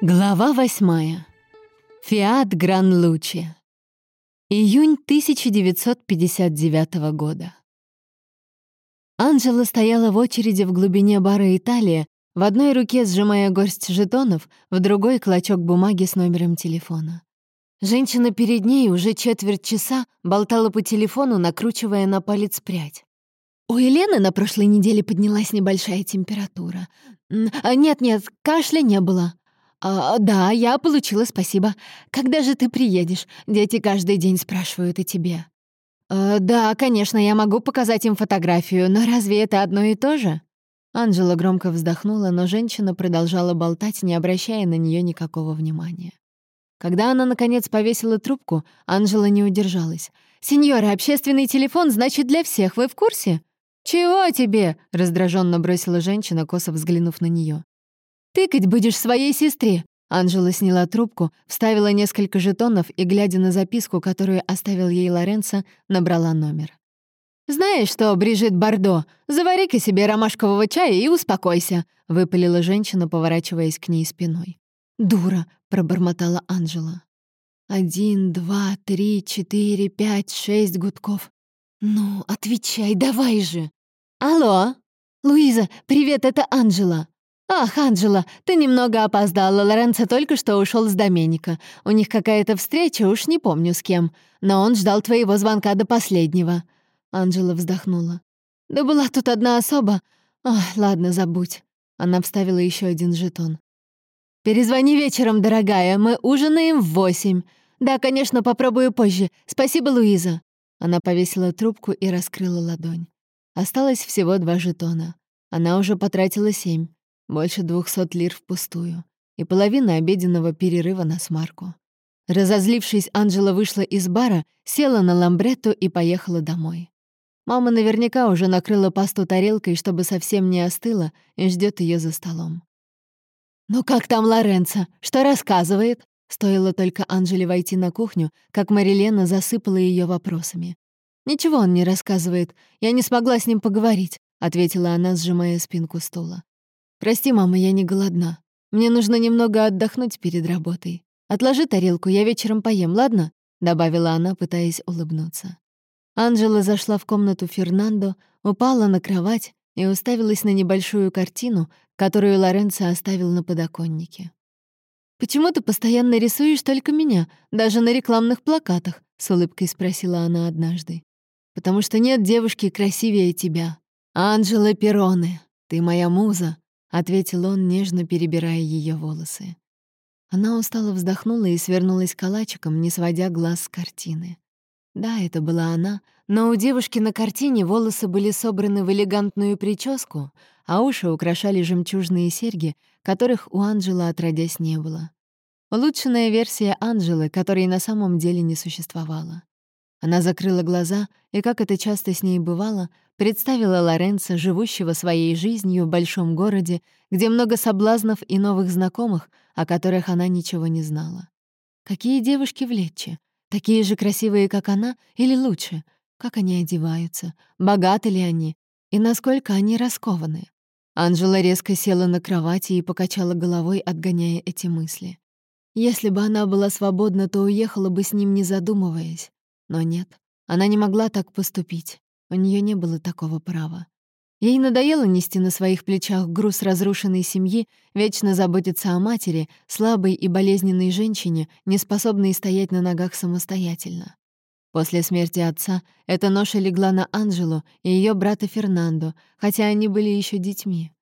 Глава восьмая. Фиат Гран-Лучи. Июнь 1959 года. Анжела стояла в очереди в глубине бара «Италия», в одной руке сжимая горсть жетонов, в другой — клочок бумаги с номером телефона. Женщина перед ней уже четверть часа болтала по телефону, накручивая на палец прядь. У Елены на прошлой неделе поднялась небольшая температура. А, «Нет-нет, кашля не было», «А, «Да, я получила, спасибо. Когда же ты приедешь? Дети каждый день спрашивают о тебе». «Э, «Да, конечно, я могу показать им фотографию, но разве это одно и то же?» Анжела громко вздохнула, но женщина продолжала болтать, не обращая на нее никакого внимания. Когда она, наконец, повесила трубку, Анжела не удержалась. «Сеньора, общественный телефон значит для всех, вы в курсе?» «Чего тебе?» — раздраженно бросила женщина, косо взглянув на нее. «Тыкать будешь своей сестре!» Анжела сняла трубку, вставила несколько жетонов и, глядя на записку, которую оставил ей Лоренцо, набрала номер. «Знаешь что, Брижит Бардо, завари-ка себе ромашкового чая и успокойся», — выпалила женщина, поворачиваясь к ней спиной. «Дура», — пробормотала Анжела. «Один, два, три, четыре, пять, шесть гудков. Ну, отвечай, давай же!» «Алло! Луиза, привет, это Анжела!» «Ах, Анджела, ты немного опоздала. Лоренцо только что ушел с Доменика. У них какая-то встреча, уж не помню с кем. Но он ждал твоего звонка до последнего». Анджела вздохнула. «Да была тут одна особа. Ах, ладно, забудь». Она вставила еще один жетон. «Перезвони вечером, дорогая. Мы ужинаем в восемь. Да, конечно, попробую позже. Спасибо, Луиза». Она повесила трубку и раскрыла ладонь. Осталось всего два жетона. Она уже потратила семь. Больше двухсот лир впустую. И половина обеденного перерыва на смарку. Разозлившись, Анжела вышла из бара, села на ламбретто и поехала домой. Мама наверняка уже накрыла пасту тарелкой, чтобы совсем не остыла, и ждет ее за столом. «Ну как там Лоренцо? Что рассказывает?» Стоило только Анжеле войти на кухню, как Марилена засыпала ее вопросами. «Ничего он не рассказывает. Я не смогла с ним поговорить», — ответила она, сжимая спинку стула. «Прости, мама, я не голодна. Мне нужно немного отдохнуть перед работой. Отложи тарелку, я вечером поем, ладно?» — добавила она, пытаясь улыбнуться. Анжела зашла в комнату Фернандо, упала на кровать и уставилась на небольшую картину, которую Лоренцо оставил на подоконнике. «Почему ты постоянно рисуешь только меня, даже на рекламных плакатах?» — с улыбкой спросила она однажды. «Потому что нет девушки красивее тебя. Анжела Пероне, ты моя муза, — ответил он, нежно перебирая ее волосы. Она устало вздохнула и свернулась калачиком, не сводя глаз с картины. Да, это была она, но у девушки на картине волосы были собраны в элегантную прическу, а уши украшали жемчужные серьги, которых у Анжела отродясь не было. Улучшенная версия Анжелы, которой на самом деле не существовало. Она закрыла глаза и, как это часто с ней бывало, представила Лоренца, живущего своей жизнью в большом городе, где много соблазнов и новых знакомых, о которых она ничего не знала. Какие девушки в Летче? Такие же красивые, как она, или лучше? Как они одеваются? Богаты ли они? И насколько они раскованы? Анжела резко села на кровати и покачала головой, отгоняя эти мысли. Если бы она была свободна, то уехала бы с ним, не задумываясь. Но нет, она не могла так поступить. У нее не было такого права. Ей надоело нести на своих плечах груз разрушенной семьи, вечно заботиться о матери, слабой и болезненной женщине, не способной стоять на ногах самостоятельно. После смерти отца эта ноша легла на Анжелу и ее брата Фернандо, хотя они были еще детьми.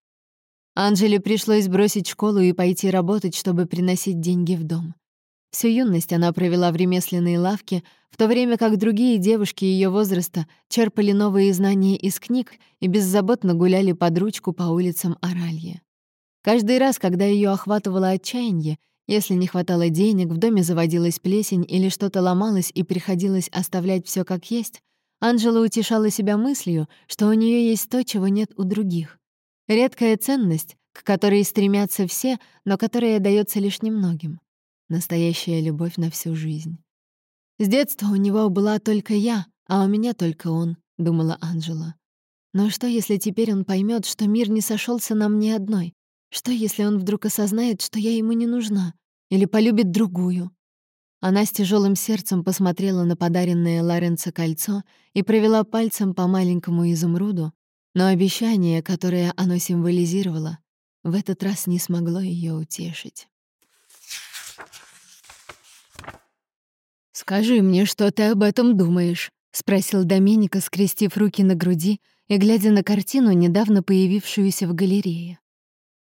Анжеле пришлось бросить школу и пойти работать, чтобы приносить деньги в дом. Всю юность она провела в ремесленной лавке, в то время как другие девушки ее возраста черпали новые знания из книг и беззаботно гуляли под ручку по улицам Оралья. Каждый раз, когда ее охватывало отчаяние, если не хватало денег, в доме заводилась плесень или что-то ломалось и приходилось оставлять все как есть, Анжела утешала себя мыслью, что у нее есть то, чего нет у других. Редкая ценность, к которой стремятся все, но которая дается лишь немногим. Настоящая любовь на всю жизнь. С детства у него была только я, а у меня только он, думала Анжела. Но что, если теперь он поймет, что мир не сошелся на мне одной? Что, если он вдруг осознает, что я ему не нужна? Или полюбит другую? Она с тяжелым сердцем посмотрела на подаренное Лоренцо кольцо и провела пальцем по маленькому изумруду, но обещание, которое оно символизировало, в этот раз не смогло ее утешить. «Скажи мне, что ты об этом думаешь?» — спросил Доминика, скрестив руки на груди и глядя на картину, недавно появившуюся в галерее.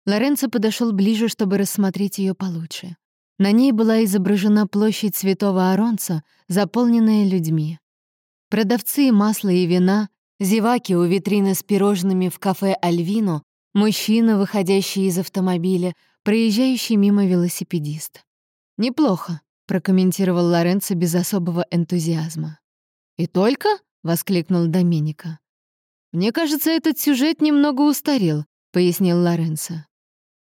Лоренцо подошел ближе, чтобы рассмотреть ее получше. На ней была изображена площадь Святого Аронца, заполненная людьми. Продавцы масла и вина, зеваки у витрины с пирожными в кафе «Альвино», мужчина, выходящий из автомобиля, проезжающий мимо велосипедист. «Неплохо», — прокомментировал Лоренцо без особого энтузиазма. «И только?» — воскликнул Доминика. «Мне кажется, этот сюжет немного устарел», — пояснил Лоренцо.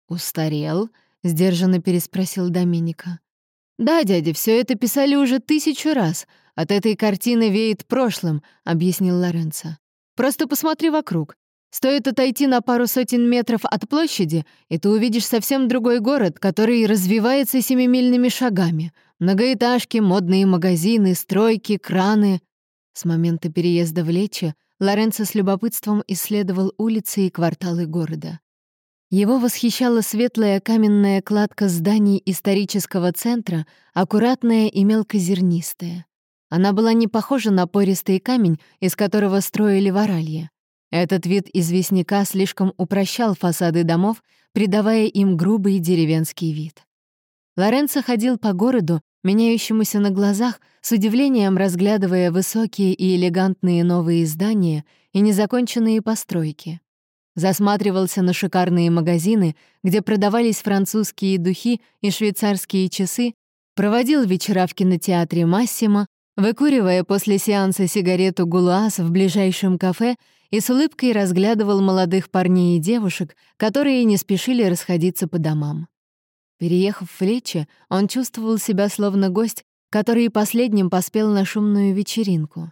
«Устарел?» — сдержанно переспросил Доминика. «Да, дядя, все это писали уже тысячу раз. От этой картины веет прошлым», — объяснил Лоренцо. «Просто посмотри вокруг. Стоит отойти на пару сотен метров от площади, и ты увидишь совсем другой город, который развивается семимильными шагами. Многоэтажки, модные магазины, стройки, краны». С момента переезда в Лечи Лоренцо с любопытством исследовал улицы и кварталы города. Его восхищала светлая каменная кладка зданий исторического центра, аккуратная и мелкозернистая. Она была не похожа на пористый камень, из которого строили варалье. Этот вид известняка слишком упрощал фасады домов, придавая им грубый деревенский вид. Лоренцо ходил по городу, меняющемуся на глазах, с удивлением разглядывая высокие и элегантные новые здания и незаконченные постройки засматривался на шикарные магазины, где продавались французские духи и швейцарские часы, проводил вечера в кинотеатре «Массимо», выкуривая после сеанса сигарету «Гулуаз» в ближайшем кафе и с улыбкой разглядывал молодых парней и девушек, которые не спешили расходиться по домам. Переехав в Лечи, он чувствовал себя словно гость, который последним поспел на шумную вечеринку.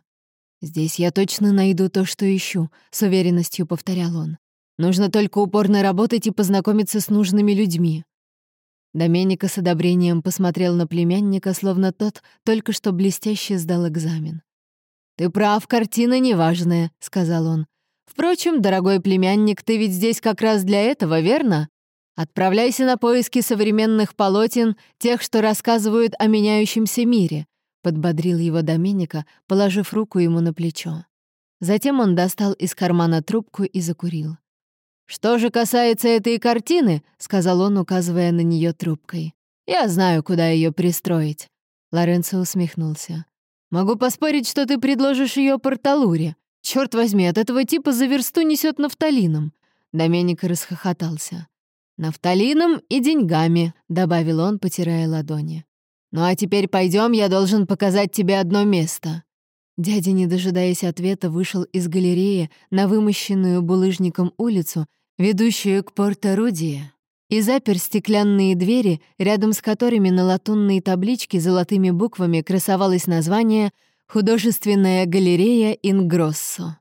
«Здесь я точно найду то, что ищу», — с уверенностью повторял он. Нужно только упорно работать и познакомиться с нужными людьми». Доменика с одобрением посмотрел на племянника, словно тот только что блестяще сдал экзамен. «Ты прав, картина неважная», — сказал он. «Впрочем, дорогой племянник, ты ведь здесь как раз для этого, верно? Отправляйся на поиски современных полотен, тех, что рассказывают о меняющемся мире», — подбодрил его Доменика, положив руку ему на плечо. Затем он достал из кармана трубку и закурил. «Что же касается этой картины», — сказал он, указывая на нее трубкой, «я знаю, куда ее пристроить». Лоренцо усмехнулся. «Могу поспорить, что ты предложишь ее Порталуре. Черт возьми, от этого типа за версту несет нафталином». Доменик расхохотался. «Нафталином и деньгами», — добавил он, потирая ладони. «Ну а теперь пойдем, я должен показать тебе одно место». Дядя, не дожидаясь ответа, вышел из галереи на вымощенную булыжником улицу ведущую к Порто-Рудия, и запер стеклянные двери, рядом с которыми на латунной табличке золотыми буквами красовалось название «Художественная галерея Ингроссо».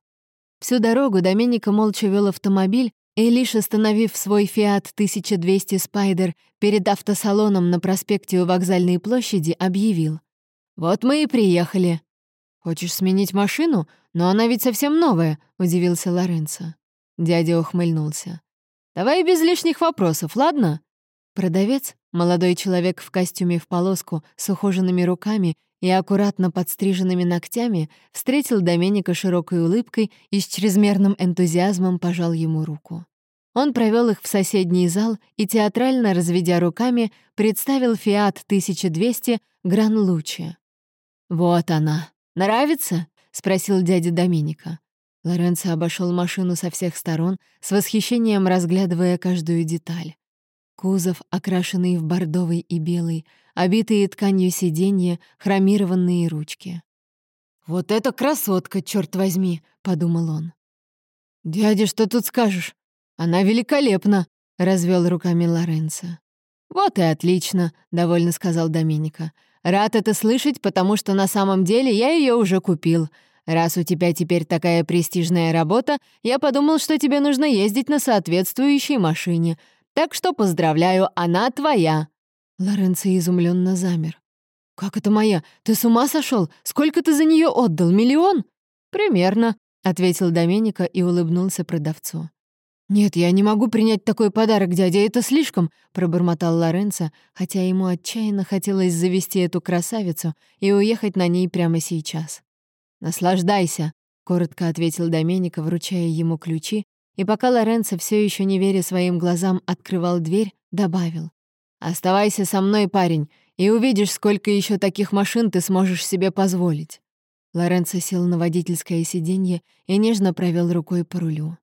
Всю дорогу Доменика молча вел автомобиль, и лишь остановив свой «Фиат 1200 Спайдер» перед автосалоном на проспекте у вокзальной площади, объявил. «Вот мы и приехали». «Хочешь сменить машину? Но она ведь совсем новая», — удивился Лоренцо. Дядя ухмыльнулся. «Давай без лишних вопросов, ладно?» Продавец, молодой человек в костюме в полоску, с ухоженными руками и аккуратно подстриженными ногтями, встретил Доменика широкой улыбкой и с чрезмерным энтузиазмом пожал ему руку. Он провел их в соседний зал и, театрально разведя руками, представил «Фиат 1200» Гран-Лучи. «Вот она. Нравится?» — спросил дядя Доминика. Лоренцо обошел машину со всех сторон, с восхищением разглядывая каждую деталь. Кузов, окрашенный в бордовый и белый, обитые тканью сиденья, хромированные ручки. «Вот это красотка, черт возьми!» — подумал он. «Дядя, что тут скажешь? Она великолепна!» — развел руками Лоренцо. «Вот и отлично», — довольно сказал Доминика. «Рад это слышать, потому что на самом деле я ее уже купил. Раз у тебя теперь такая престижная работа, я подумал, что тебе нужно ездить на соответствующей машине. Так что поздравляю, она твоя». Лоренцо изумленно замер. «Как это моя? Ты с ума сошел? Сколько ты за нее отдал? Миллион?» «Примерно», — ответил Доменика и улыбнулся продавцу. «Нет, я не могу принять такой подарок, дядя, это слишком», — пробормотал Лоренцо, хотя ему отчаянно хотелось завести эту красавицу и уехать на ней прямо сейчас. «Наслаждайся», — коротко ответил Доменика, вручая ему ключи, и пока Лоренцо, все еще не веря своим глазам, открывал дверь, добавил. «Оставайся со мной, парень, и увидишь, сколько еще таких машин ты сможешь себе позволить». Лоренцо сел на водительское сиденье и нежно провел рукой по рулю.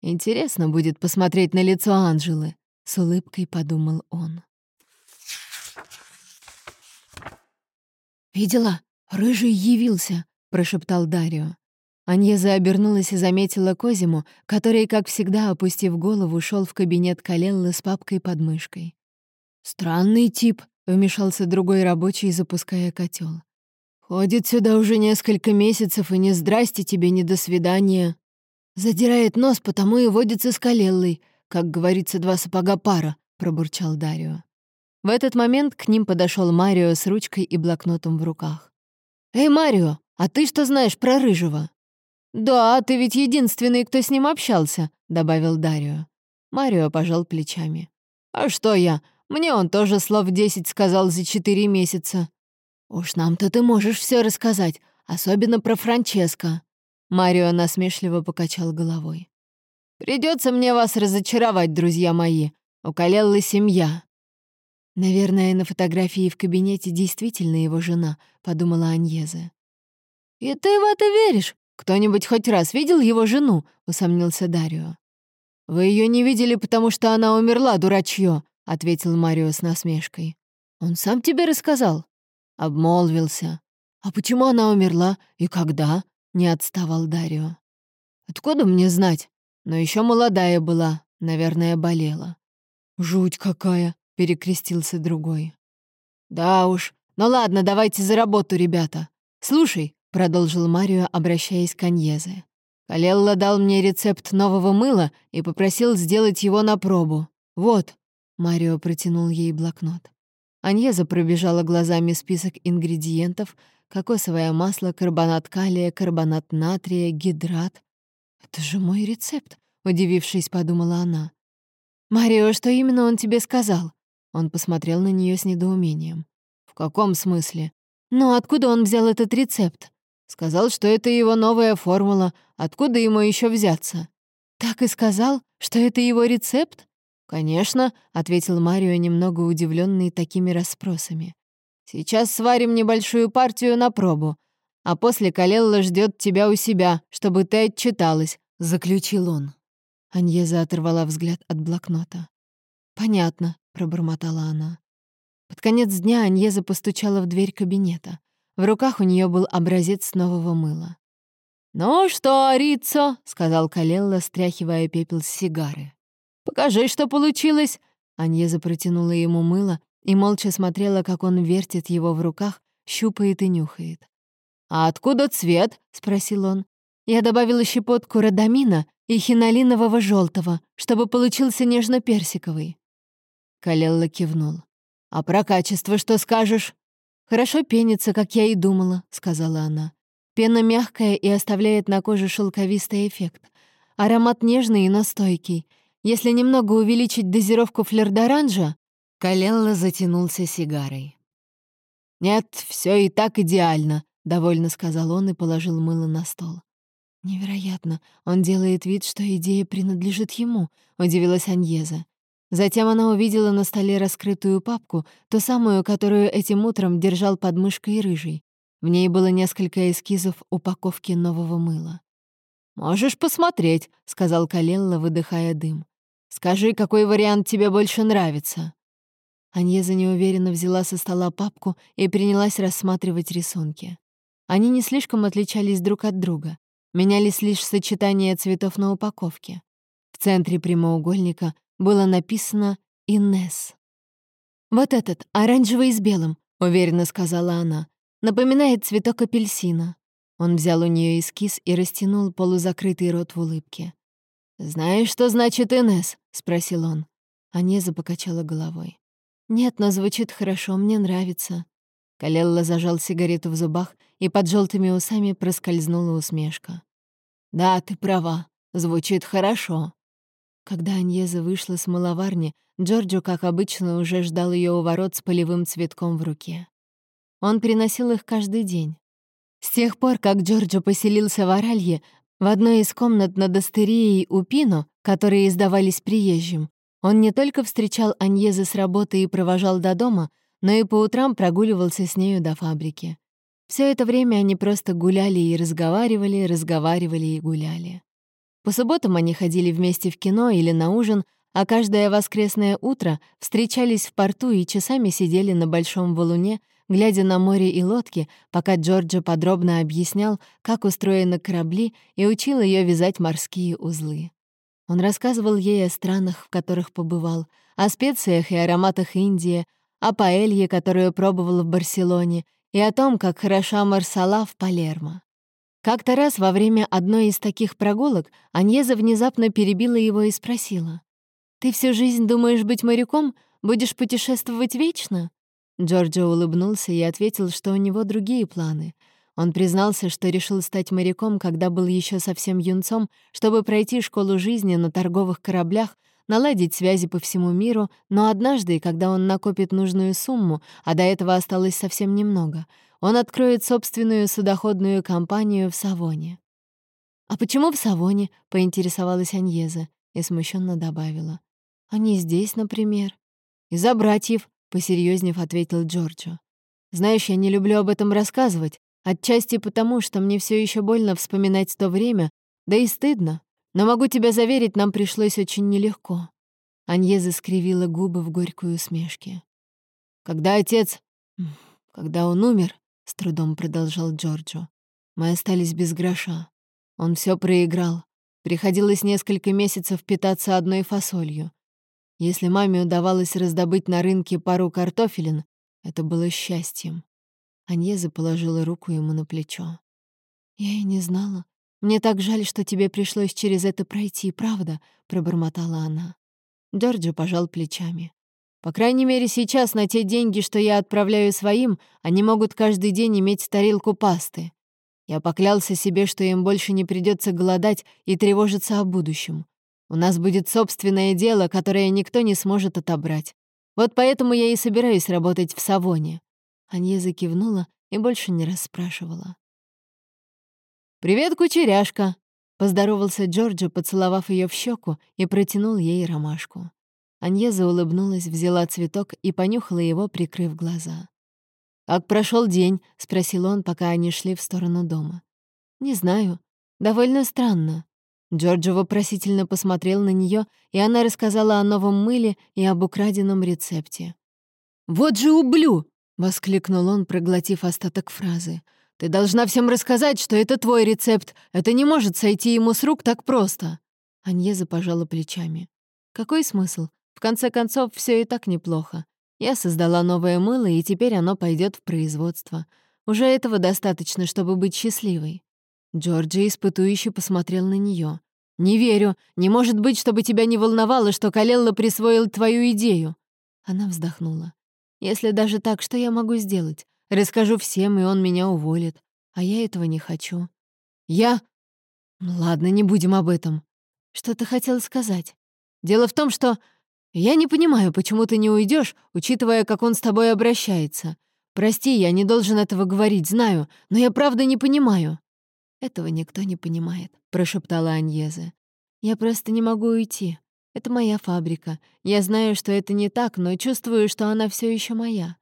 «Интересно будет посмотреть на лицо Анжелы», — с улыбкой подумал он. «Видела? Рыжий явился», — прошептал Дарио. Аньеза обернулась и заметила Козиму, который, как всегда, опустив голову, шел в кабинет Калеллы с папкой под мышкой. «Странный тип», — вмешался другой рабочий, запуская котел. Ходит сюда уже несколько месяцев, и не здрасте тебе, не до свидания. Задирает нос, потому и водится с Калеллой, как говорится, два сапога пара», — пробурчал Дарио. В этот момент к ним подошел Марио с ручкой и блокнотом в руках. «Эй, Марио, а ты что знаешь про Рыжего?» «Да, ты ведь единственный, кто с ним общался», — добавил Дарио. Марио пожал плечами. «А что я? Мне он тоже слов десять сказал за четыре месяца. «Уж нам-то ты можешь все рассказать, особенно про Франческо». Марио насмешливо покачал головой. Придется мне вас разочаровать, друзья мои. У Калеллы семья». «Наверное, на фотографии в кабинете действительно его жена», — подумала Аньезе. «И ты в это веришь? Кто-нибудь хоть раз видел его жену?» — усомнился Дарио. «Вы ее не видели, потому что она умерла, дурачье», — ответил Марио с насмешкой. «Он сам тебе рассказал?» Обмолвился. «А почему она умерла и когда?» — не отставал Дарио. «Откуда мне знать? Но еще молодая была, наверное, болела». «Жуть какая!» — перекрестился другой. «Да уж. Ну ладно, давайте за работу, ребята. Слушай», — продолжил Марио, обращаясь к Аньезе. «Калелла дал мне рецепт нового мыла и попросил сделать его на пробу. Вот». Марио протянул ей блокнот. Аньеза пробежала глазами список ингредиентов, кокосовое масло, карбонат калия, карбонат натрия, гидрат. «Это же мой рецепт», — удивившись, подумала она. «Марио, что именно он тебе сказал?» Он посмотрел на нее с недоумением. «В каком смысле?» «Ну, откуда он взял этот рецепт?» «Сказал, что это его новая формула. Откуда ему еще взяться?» «Так и сказал, что это его рецепт?» «Конечно», — ответил Марио, немного удивленный такими расспросами. «Сейчас сварим небольшую партию на пробу, а после Калелла ждет тебя у себя, чтобы ты отчиталась», — заключил он. Аньеза оторвала взгляд от блокнота. «Понятно», — пробормотала она. Под конец дня Аньеза постучала в дверь кабинета. В руках у нее был образец нового мыла. «Ну что, Рицо?» — сказал Калелла, стряхивая пепел с сигары. «Покажи, что получилось!» Аньеза протянула ему мыло и молча смотрела, как он вертит его в руках, щупает и нюхает. «А откуда цвет?» — спросил он. «Я добавила щепотку родамина и хинолинового желтого, чтобы получился нежно-персиковый». Калелла кивнул. «А про качество что скажешь?» «Хорошо пенится, как я и думала», — сказала она. «Пена мягкая и оставляет на коже шелковистый эффект. Аромат нежный и настойкий. Если немного увеличить дозировку флердоранжа, Калелла затянулся сигарой. «Нет, все и так идеально», — довольно сказал он и положил мыло на стол. «Невероятно, он делает вид, что идея принадлежит ему», — удивилась Аньеза. Затем она увидела на столе раскрытую папку, ту самую, которую этим утром держал под мышкой рыжий. В ней было несколько эскизов упаковки нового мыла. «Можешь посмотреть», — сказал Калелла, выдыхая дым. Скажи, какой вариант тебе больше нравится?» Аньеза неуверенно взяла со стола папку и принялась рассматривать рисунки. Они не слишком отличались друг от друга, менялись лишь сочетание цветов на упаковке. В центре прямоугольника было написано «Инесс». «Вот этот, оранжевый с белым», — уверенно сказала она. «Напоминает цветок апельсина». Он взял у нее эскиз и растянул полузакрытый рот в улыбке. «Знаешь, что значит Инес? спросил он. Анеза покачала головой. «Нет, но звучит хорошо, мне нравится». Калелла зажал сигарету в зубах, и под желтыми усами проскользнула усмешка. «Да, ты права, звучит хорошо». Когда Аньеза вышла с маловарни, Джорджо, как обычно, уже ждал ее у ворот с полевым цветком в руке. Он приносил их каждый день. С тех пор, как Джорджо поселился в Оралье, в одной из комнат над Астерией у Пино, которые издавались приезжим, он не только встречал Аньезы с работы и провожал до дома, но и по утрам прогуливался с нею до фабрики. Все это время они просто гуляли и разговаривали, разговаривали и гуляли. По субботам они ходили вместе в кино или на ужин, а каждое воскресное утро встречались в порту и часами сидели на большом валуне, глядя на море и лодки, пока Джорджо подробно объяснял, как устроены корабли, и учил ее вязать морские узлы. Он рассказывал ей о странах, в которых побывал, о специях и ароматах Индии, о паэлье, которую пробовал в Барселоне, и о том, как хороша марсала в Палермо. Как-то раз во время одной из таких прогулок Аньеза внезапно перебила его и спросила. «Ты всю жизнь думаешь быть моряком? Будешь путешествовать вечно?» Джорджо улыбнулся и ответил, что у него другие планы — он признался, что решил стать моряком, когда был еще совсем юнцом, чтобы пройти школу жизни на торговых кораблях, наладить связи по всему миру, но однажды, когда он накопит нужную сумму, а до этого осталось совсем немного, он откроет собственную судоходную компанию в Савоне. «А почему в Савоне?» — поинтересовалась Аньеза и смущенно добавила. «Они здесь, например». «Из-за братьев», — посерьезнев ответил Джорджо. «Знаешь, я не люблю об этом рассказывать, Отчасти потому, что мне все еще больно вспоминать то время, да и стыдно. Но могу тебя заверить, нам пришлось очень нелегко. Аньеза скривила губы в горькой усмешке. Когда отец... Когда он умер, с трудом продолжал Джорджо, мы остались без гроша. Он все проиграл. Приходилось несколько месяцев питаться одной фасолью. Если маме удавалось раздобыть на рынке пару картофелин, это было счастьем. Аньеза положила руку ему на плечо. «Я и не знала. Мне так жаль, что тебе пришлось через это пройти, правда?» — пробормотала она. Джорджо пожал плечами. «По крайней мере, сейчас на те деньги, что я отправляю своим, они могут каждый день иметь тарелку пасты. Я поклялся себе, что им больше не придется голодать и тревожиться о будущем. У нас будет собственное дело, которое никто не сможет отобрать. Вот поэтому я и собираюсь работать в Савоне. Аньеза кивнула и больше не расспрашивала. «Привет, кучеряшка!» — поздоровался Джорджо, поцеловав ее в щеку и протянул ей ромашку. Аньеза улыбнулась, взяла цветок и понюхала его, прикрыв глаза. «Как прошел день?» — спросил он, пока они шли в сторону дома. «Не знаю. Довольно странно». Джорджо вопросительно посмотрел на нее, и она рассказала о новом мыле и об украденном рецепте. «Вот же ублю!» — воскликнул он, проглотив остаток фразы. «Ты должна всем рассказать, что это твой рецепт. Это не может сойти ему с рук так просто». Аньеза пожала плечами. «Какой смысл? В конце концов, все и так неплохо. Я создала новое мыло, и теперь оно пойдет в производство. Уже этого достаточно, чтобы быть счастливой». Джорджи испытующе посмотрел на нее. «Не верю. Не может быть, чтобы тебя не волновало, что Калелла присвоил твою идею». Она вздохнула. Если даже так, что я могу сделать? Расскажу всем, и он меня уволит. А я этого не хочу. Я... Ну ладно, не будем об этом. Что ты хотел сказать? Дело в том, что... Я не понимаю, почему ты не уйдешь, учитывая, как он с тобой обращается. Прости, я не должен этого говорить, знаю, но я правда не понимаю. Этого никто не понимает, прошептала Аньезе. Я просто не могу уйти. Это моя фабрика. Я знаю, что это не так, но чувствую, что она все еще моя.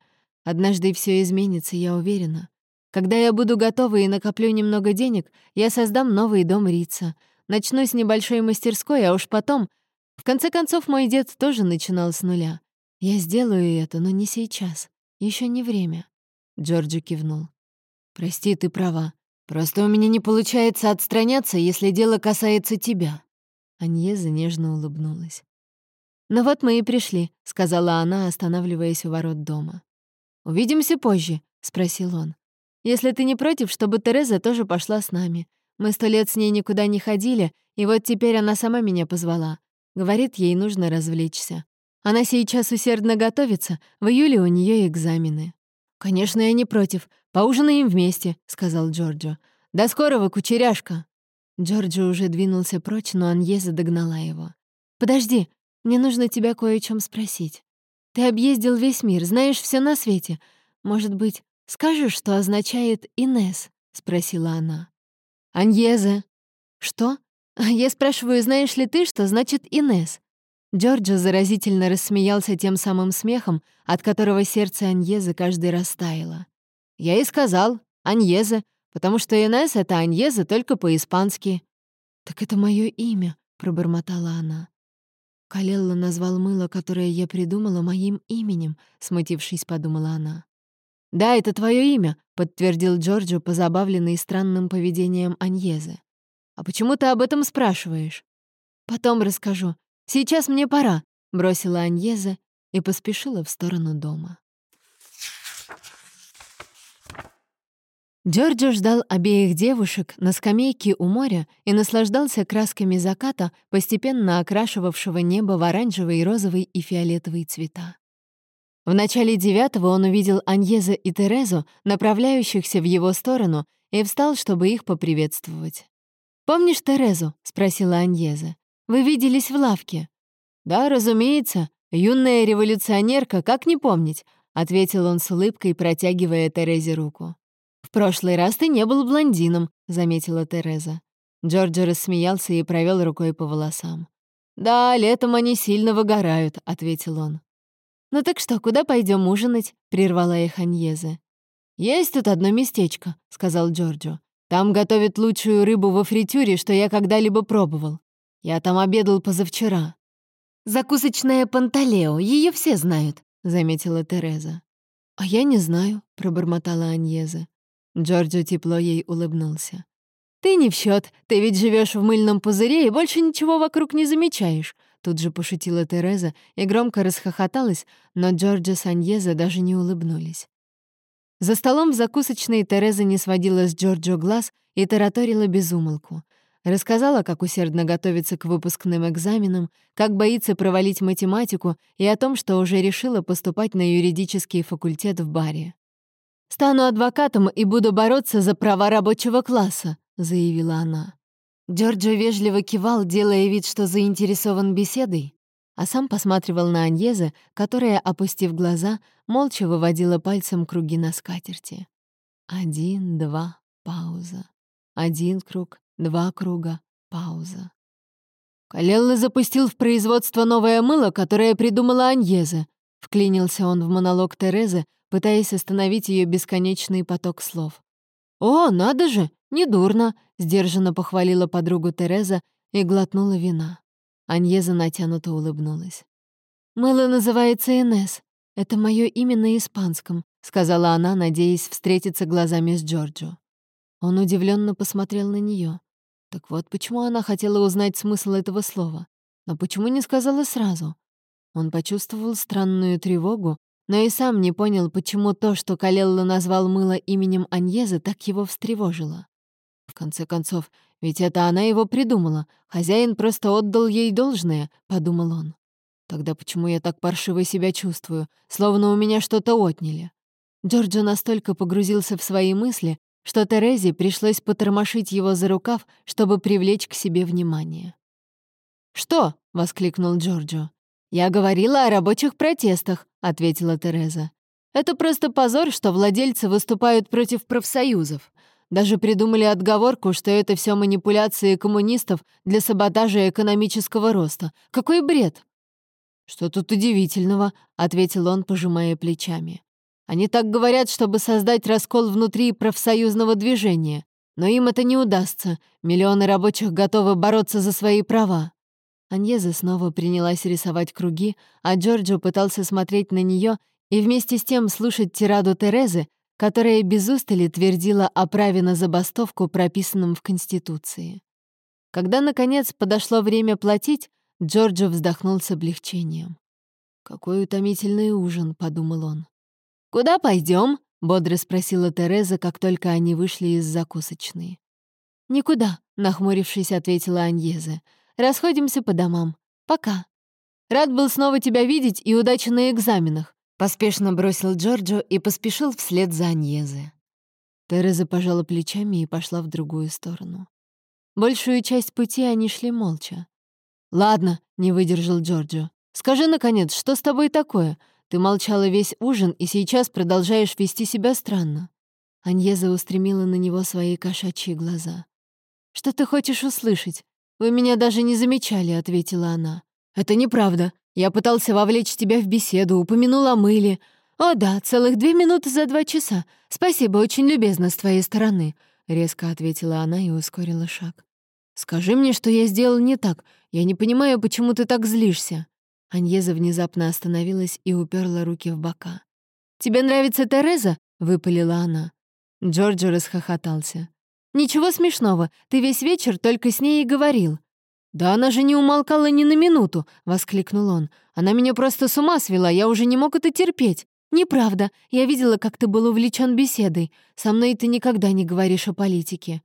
Однажды все изменится, я уверена. Когда я буду готова и накоплю немного денег, я создам новый дом Рица. Начну с небольшой мастерской, а уж потом... В конце концов, мой дед тоже начинал с нуля. Я сделаю это, но не сейчас. Еще не время. Джорджи кивнул. «Прости, ты права. Просто у меня не получается отстраняться, если дело касается тебя». Аньеза нежно улыбнулась. «Ну вот мы и пришли», — сказала она, останавливаясь у ворот дома. «Увидимся позже», — спросил он. «Если ты не против, чтобы Тереза тоже пошла с нами. Мы сто лет с ней никуда не ходили, и вот теперь она сама меня позвала. Говорит, ей нужно развлечься. Она сейчас усердно готовится, в июле у нее экзамены». «Конечно, я не против. Поужинаем вместе», — сказал Джорджо. «До скорого, кучеряшка!» Джорджо уже двинулся прочь, но Аньеза догнала его. «Подожди, мне нужно тебя кое о чем спросить. Ты объездил весь мир, знаешь все на свете. Может быть, скажешь, что означает «Инес»?» — спросила она. «Аньеза». «Что? Я спрашиваю, знаешь ли ты, что значит «Инес»?» Джорджо заразительно рассмеялся тем самым смехом, от которого сердце Аньезы каждый раз таяло. «Я и сказал, Аньеза, потому что Инес — это Аньеза только по-испански». «Так это мое имя», — пробормотала она. Калелла назвал мыло, которое я придумала, моим именем, смутившись, подумала она. «Да, это твое имя», — подтвердил Джорджо, позабавленный странным поведением Аньезы. «А почему ты об этом спрашиваешь?» «Потом расскажу. Сейчас мне пора», — бросила Аньеза и поспешила в сторону дома. Джорджо ждал обеих девушек на скамейке у моря и наслаждался красками заката, постепенно окрашивавшего небо в оранжевый, розовый и фиолетовый цвета. В начале девятого он увидел Аньеза и Терезу, направляющихся в его сторону, и встал, чтобы их поприветствовать. «Помнишь Терезу?» — спросила Аньеза. «Вы виделись в лавке?» «Да, разумеется. Юная революционерка, как не помнить?» — ответил он с улыбкой, протягивая Терезе руку. «В прошлый раз ты не был блондином», — заметила Тереза. Джорджо рассмеялся и провел рукой по волосам. «Да, летом они сильно выгорают», — ответил он. «Ну так что, куда пойдем ужинать?» — прервала их Аньезе. «Есть тут одно местечко», — сказал Джорджо. «Там готовят лучшую рыбу во фритюре, что я когда-либо пробовал. Я там обедал позавчера». «Закусочная Панталео, ее все знают», — заметила Тереза. «А я не знаю», — пробормотала Аньеза. Джорджо тепло ей улыбнулся. «Ты не в счет, ты ведь живешь в мыльном пузыре и больше ничего вокруг не замечаешь», тут же пошутила Тереза и громко расхохоталась, но Джорджо с Аньеза даже не улыбнулись. За столом в закусочной Тереза не сводила с Джорджо глаз и тараторила безумолку. Рассказала, как усердно готовится к выпускным экзаменам, как боится провалить математику и о том, что уже решила поступать на юридический факультет в баре. «Стану адвокатом и буду бороться за права рабочего класса», — заявила она. Джорджо вежливо кивал, делая вид, что заинтересован беседой, а сам посматривал на Аньезе, которая, опустив глаза, молча выводила пальцем круги на скатерти. Один, два, пауза. Один круг, два круга, пауза. Калелла запустил в производство новое мыло, которое придумала Аньезе. Вклинился он в монолог Терезы, пытаясь остановить ее бесконечный поток слов. «О, надо же! Недурно!» — сдержанно похвалила подругу Тереза и глотнула вина. Аньеза натянуто улыбнулась. «Мыло называется Энес. Это мое имя на испанском», — сказала она, надеясь встретиться глазами с Джорджо. Он удивленно посмотрел на нее. Так вот, почему она хотела узнать смысл этого слова? Но почему не сказала сразу? Он почувствовал странную тревогу, но и сам не понял, почему то, что Калелла назвал мыло именем Аньеза, так его встревожило. В конце концов, ведь это она его придумала, хозяин просто отдал ей должное, — подумал он. Тогда почему я так паршиво себя чувствую, словно у меня что-то отняли? Джорджо настолько погрузился в свои мысли, что Терезе пришлось потормошить его за рукав, чтобы привлечь к себе внимание. «Что?» — воскликнул Джорджо. «Я говорила о рабочих протестах», — ответила Тереза. «Это просто позор, что владельцы выступают против профсоюзов. Даже придумали отговорку, что это все манипуляции коммунистов для саботажа экономического роста. Какой бред!» «Что тут удивительного?» — ответил он, пожимая плечами. «Они так говорят, чтобы создать раскол внутри профсоюзного движения. Но им это не удастся. Миллионы рабочих готовы бороться за свои права. Аньеза снова принялась рисовать круги, а Джорджо пытался смотреть на нее и вместе с тем слушать тираду Терезы, которая без устали твердила о праве на забастовку, прописанном в Конституции. Когда, наконец, подошло время платить, Джорджо вздохнул с облегчением. «Какой утомительный ужин», — подумал он. «Куда пойдем? бодро спросила Тереза, как только они вышли из закусочной. «Никуда», — нахмурившись, ответила Аньеза. Расходимся по домам. Пока». Рад был снова тебя видеть и удачи на экзаменах», — поспешно бросил Джорджо и поспешил вслед за Аньезе. Тереза пожала плечами и пошла в другую сторону. Большую часть пути они шли молча. «Ладно», — не выдержал Джорджо. «Скажи, наконец, что с тобой такое? Ты молчала весь ужин и сейчас продолжаешь вести себя странно». Аньеза устремила на него свои кошачьи глаза. «Что ты хочешь услышать? Вы меня даже не замечали», — ответила она. «Это неправда. Я пытался вовлечь тебя в беседу, упомянул о мыле. О да, целых две минуты за два часа. Спасибо, очень любезно с твоей стороны», — резко ответила она и ускорила шаг. «Скажи мне, что я сделал не так. Я не понимаю, почему ты так злишься». Аньеза внезапно остановилась и уперла руки в бока. «Тебе нравится Тереза?» — выпалила она. Джорджо расхохотался. «Ничего смешного, ты весь вечер только с ней и говорил. «Да она же не умолкала ни на минуту!» — воскликнул он. «Она меня просто с ума свела, я уже не мог это терпеть!» «Неправда. Я видела, как ты был увлечен беседой. Со мной ты никогда не говоришь о политике».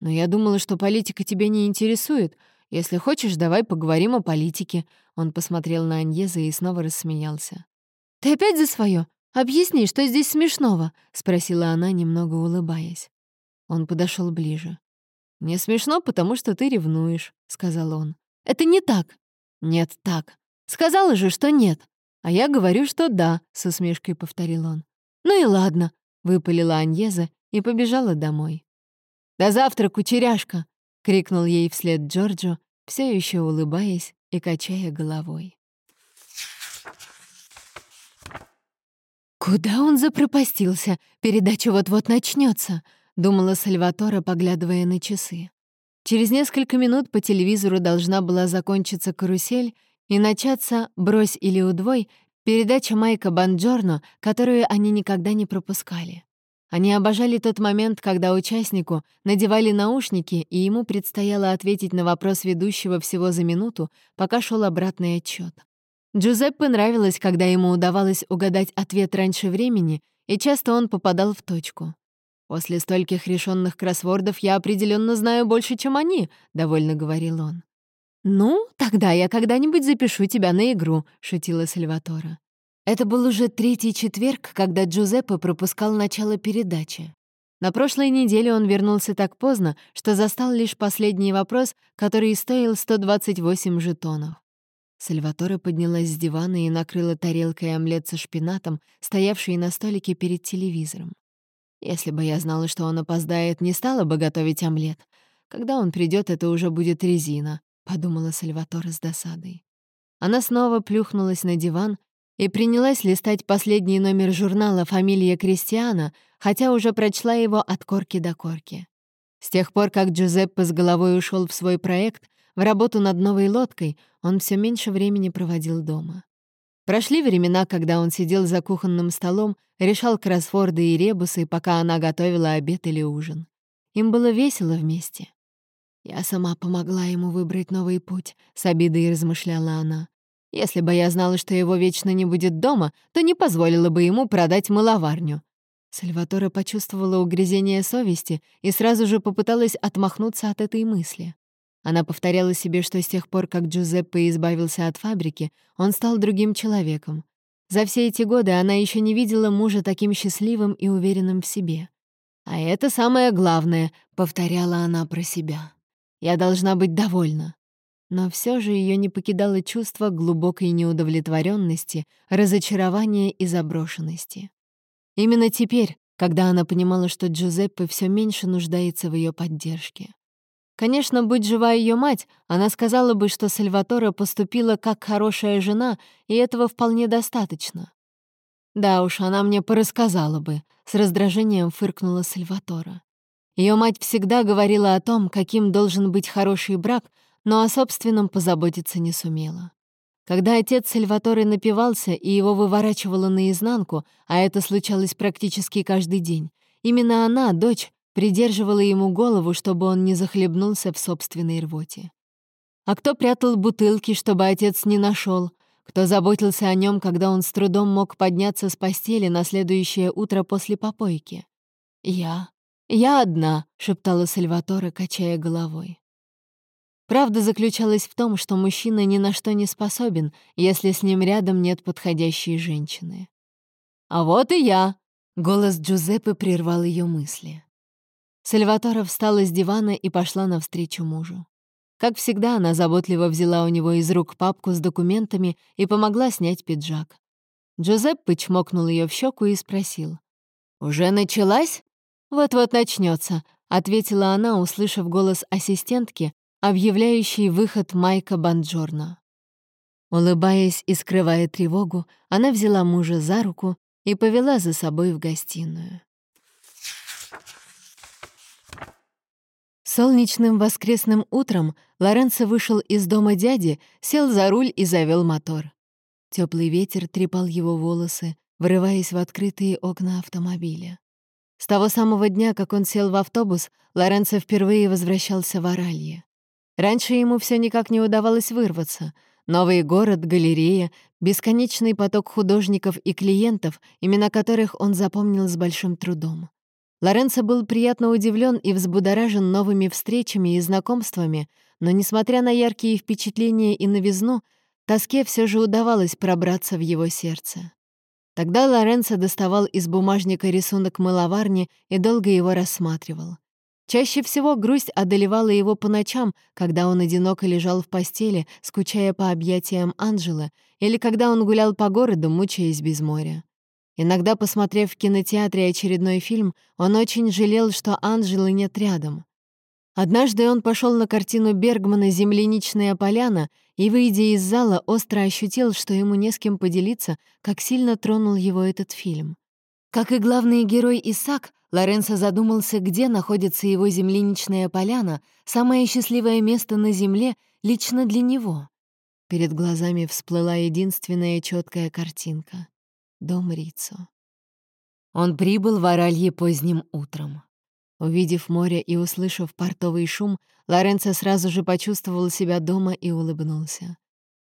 «Но я думала, что политика тебя не интересует. Если хочешь, давай поговорим о политике». Он посмотрел на Аньеза и снова рассмеялся. «Ты опять за свое? Объясни, что здесь смешного?» — спросила она, немного улыбаясь. Он подошел ближе. «Не смешно, потому что ты ревнуешь», — сказал он. «Это не так». «Нет, так. Сказала же, что нет». «А я говорю, что да», — с усмешкой повторил он. «Ну и ладно», — выпалила Аньеза и побежала домой. «До завтра, кучеряшка!» — крикнул ей вслед Джорджо, все еще улыбаясь и качая головой. «Куда он запропастился? Передача вот-вот начнется думала Сальватора, поглядывая на часы. Через несколько минут по телевизору должна была закончиться карусель и начаться «Брось или удвой» передача Майка Банджорно, которую они никогда не пропускали. Они обожали тот момент, когда участнику надевали наушники, и ему предстояло ответить на вопрос ведущего всего за минуту, пока шел обратный отчет. Джузеппе нравилось, когда ему удавалось угадать ответ раньше времени, и часто он попадал в точку. «После стольких решенных кроссвордов я определенно знаю больше, чем они», — довольно говорил он. «Ну, тогда я когда-нибудь запишу тебя на игру», — шутила Сальватора. Это был уже третий четверг, когда Джузеппе пропускал начало передачи. На прошлой неделе он вернулся так поздно, что застал лишь последний вопрос, который стоил 128 жетонов. Сальватора поднялась с дивана и накрыла тарелкой омлет со шпинатом, стоявший на столике перед телевизором. Если бы я знала, что он опоздает, не стала бы готовить омлет. Когда он придет, это уже будет резина», — подумала Сальватора с досадой. Она снова плюхнулась на диван и принялась листать последний номер журнала «Фамилия Кристиана», хотя уже прочла его от корки до корки. С тех пор, как Джузеппе с головой ушел в свой проект, в работу над новой лодкой, он все меньше времени проводил дома. Прошли времена, когда он сидел за кухонным столом, решал кроссворды и ребусы, пока она готовила обед или ужин. Им было весело вместе. Я сама помогла ему выбрать новый путь, с обидой размышляла она. Если бы я знала, что его вечно не будет дома, то не позволила бы ему продать мыловарню. Сальватора почувствовала угрызение совести и сразу же попыталась отмахнуться от этой мысли. Она повторяла себе, что с тех пор, как Джузеппе избавился от фабрики, он стал другим человеком. За все эти годы она еще не видела мужа таким счастливым и уверенным в себе. «А это самое главное», — повторяла она про себя. «Я должна быть довольна». Но все же ее не покидало чувство глубокой неудовлетворенности, разочарования и заброшенности. Именно теперь, когда она понимала, что Джузеппе все меньше нуждается в ее поддержке. Конечно, будь жива ее мать, она сказала бы, что Сальватора поступила как хорошая жена, и этого вполне достаточно. Да уж, она мне порассказала бы, с раздражением фыркнула Сальватора. Ее мать всегда говорила о том, каким должен быть хороший брак, но о собственном позаботиться не сумела. Когда отец Сальваторы напивался и его выворачивало наизнанку, а это случалось практически каждый день, именно она, дочь, придерживала ему голову, чтобы он не захлебнулся в собственной рвоте. А кто прятал бутылки, чтобы отец не нашел? Кто заботился о нем, когда он с трудом мог подняться с постели на следующее утро после попойки? «Я. Я одна», — шептала Сальватора, качая головой. Правда заключалась в том, что мужчина ни на что не способен, если с ним рядом нет подходящей женщины. «А вот и я!» — голос Джузеппе прервал ее мысли. Сальватора встала с дивана и пошла навстречу мужу. Как всегда, она заботливо взяла у него из рук папку с документами и помогла снять пиджак. Джузеппе чмокнул ее в щеку и спросил. «Уже началась?» «Вот-вот начнется, ответила она, услышав голос ассистентки, объявляющий выход Майка Банджорна. Улыбаясь и скрывая тревогу, она взяла мужа за руку и повела за собой в гостиную. Солнечным воскресным утром Лоренцо вышел из дома дяди, сел за руль и завел мотор. Теплый ветер трепал его волосы, врываясь в открытые окна автомобиля. С того самого дня, как он сел в автобус, Лоренцо впервые возвращался в Оралье. Раньше ему все никак не удавалось вырваться. Новый город, галерея, бесконечный поток художников и клиентов, имена которых он запомнил с большим трудом. Лоренцо был приятно удивлен и взбудоражен новыми встречами и знакомствами, но, несмотря на яркие впечатления и новизну, тоске все же удавалось пробраться в его сердце. Тогда Лоренцо доставал из бумажника рисунок мыловарни и долго его рассматривал. Чаще всего грусть одолевала его по ночам, когда он одиноко лежал в постели, скучая по объятиям Анжелы, или когда он гулял по городу, мучаясь без моря. Иногда, посмотрев в кинотеатре очередной фильм, он очень жалел, что Анжелы нет рядом. Однажды он пошел на картину Бергмана «Земляничная поляна» и, выйдя из зала, остро ощутил, что ему не с кем поделиться, как сильно тронул его этот фильм. Как и главный герой Исаак, Лоренцо задумался, где находится его земляничная поляна, самое счастливое место на Земле лично для него. Перед глазами всплыла единственная четкая картинка — дом Рицо. Он прибыл в Оралье поздним утром. Увидев море и услышав портовый шум, Лоренцо сразу же почувствовал себя дома и улыбнулся.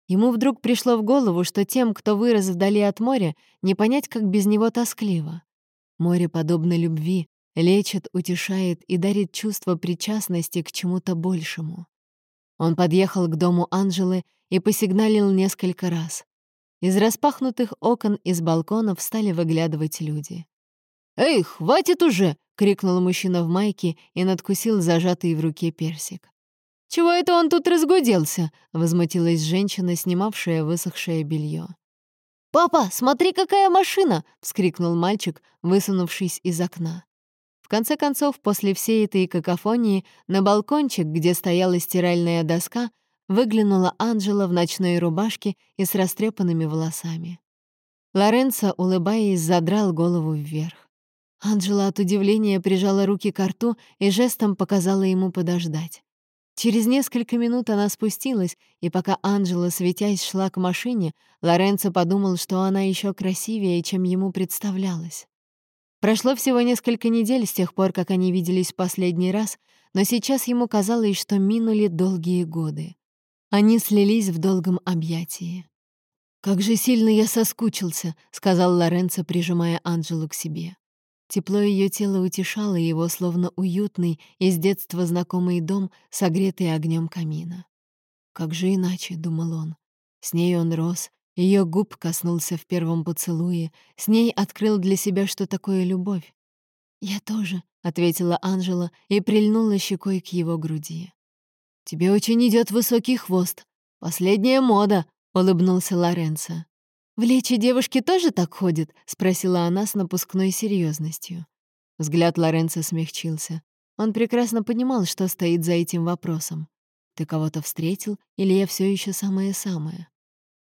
Ему вдруг пришло в голову, что тем, кто вырос вдали от моря, не понять, как без него тоскливо. Море, подобно любви, лечит, утешает и дарит чувство причастности к чему-то большему. Он подъехал к дому Анжелы и посигналил несколько раз. Из распахнутых окон из балконов стали выглядывать люди. «Эй, хватит уже!» — крикнул мужчина в майке и надкусил зажатый в руке персик. «Чего это он тут разгуделся?» — возмутилась женщина, снимавшая высохшее белье. «Папа, смотри, какая машина!» — вскрикнул мальчик, высунувшись из окна. В конце концов, после всей этой какофонии, на балкончик, где стояла стиральная доска, выглянула Анжела в ночной рубашке и с растрепанными волосами. Лоренцо, улыбаясь, задрал голову вверх. Анжела от удивления прижала руки к рту и жестом показала ему подождать. Через несколько минут она спустилась, и пока Анжела, светясь, шла к машине, Лоренцо подумал, что она еще красивее, чем ему представлялось. Прошло всего несколько недель с тех пор, как они виделись в последний раз, но сейчас ему казалось, что минули долгие годы. Они слились в долгом объятии. «Как же сильно я соскучился», — сказал Лоренцо, прижимая Анжелу к себе. Тепло ее тела утешало его, словно уютный и с детства знакомый дом, согретый огнем камина. «Как же иначе?» — думал он. С ней он рос, ее губ коснулся в первом поцелуе, с ней открыл для себя, что такое любовь. «Я тоже», — ответила Анжела и прильнула щекой к его груди. «Тебе очень идет высокий хвост. Последняя мода», — улыбнулся Лоренцо. «В лечи девушки тоже так ходят?» — спросила она с напускной серьезностью. Взгляд Лоренцо смягчился. Он прекрасно понимал, что стоит за этим вопросом. «Ты кого-то встретил, или я все еще самое-самое?»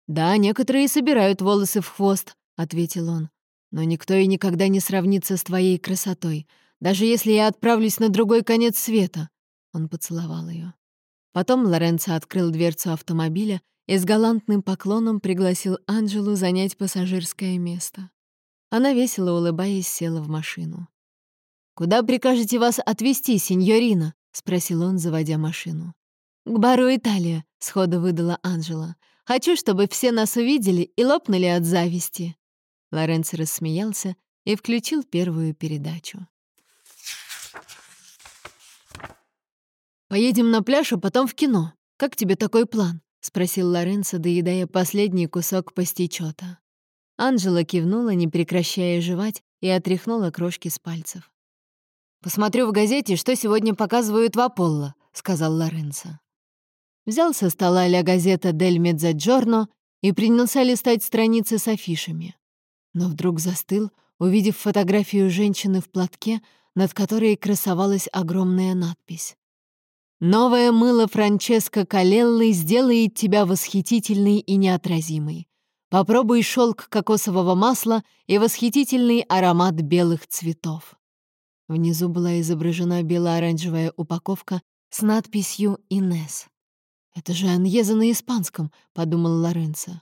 «Да, некоторые собирают волосы в хвост», — ответил он. «Но никто и никогда не сравнится с твоей красотой, даже если я отправлюсь на другой конец света». Он поцеловал ее. Потом Лоренцо открыл дверцу автомобиля и с галантным поклоном пригласил Анджелу занять пассажирское место. Она, весело улыбаясь, села в машину. «Куда прикажете вас отвезти, сеньорина?» — спросил он, заводя машину. «К бару Италия», — сходу выдала Анжела. «Хочу, чтобы все нас увидели и лопнули от зависти». Лоренцо рассмеялся и включил первую передачу. «Поедем на пляж, а потом в кино. Как тебе такой план?» — спросил Лоренцо, доедая последний кусок пастичота. Анжела кивнула, не прекращая жевать, и отряхнула крошки с пальцев. «Посмотрю в газете, что сегодня показывают в Аполло», — сказал Лоренцо. Взял со стола ля газета «Дель Медзаджорно» и принялся листать страницы с афишами. Но вдруг застыл, увидев фотографию женщины в платке, над которой красовалась огромная надпись. «Новое мыло Франческо Калеллы сделает тебя восхитительной и неотразимой. Попробуй шелк кокосового масла и восхитительный аромат белых цветов». Внизу была изображена бело-оранжевая упаковка с надписью «Инес». «Это же Аньеза на испанском», — подумал Лоренцо.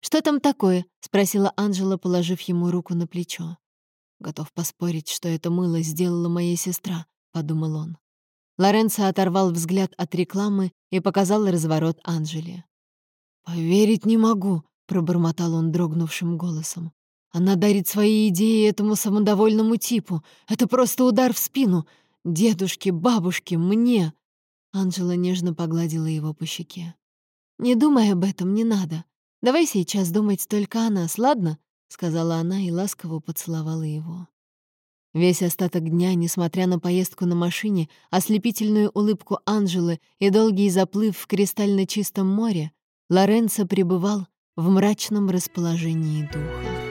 «Что там такое?» — спросила Анжела, положив ему руку на плечо. «Готов поспорить, что это мыло сделала моя сестра», — подумал он. Лоренцо оторвал взгляд от рекламы и показал разворот Анжеле. «Поверить не могу», — пробормотал он дрогнувшим голосом. «Она дарит свои идеи этому самодовольному типу. Это просто удар в спину. Дедушке, бабушке, мне». Анжела нежно погладила его по щеке. «Не думай об этом, не надо. Давай сейчас думать только о нас, ладно?» — сказала она и ласково поцеловала его. Весь остаток дня, несмотря на поездку на машине, ослепительную улыбку Анжелы и долгий заплыв в кристально чистом море, Лоренцо пребывал в мрачном расположении духа.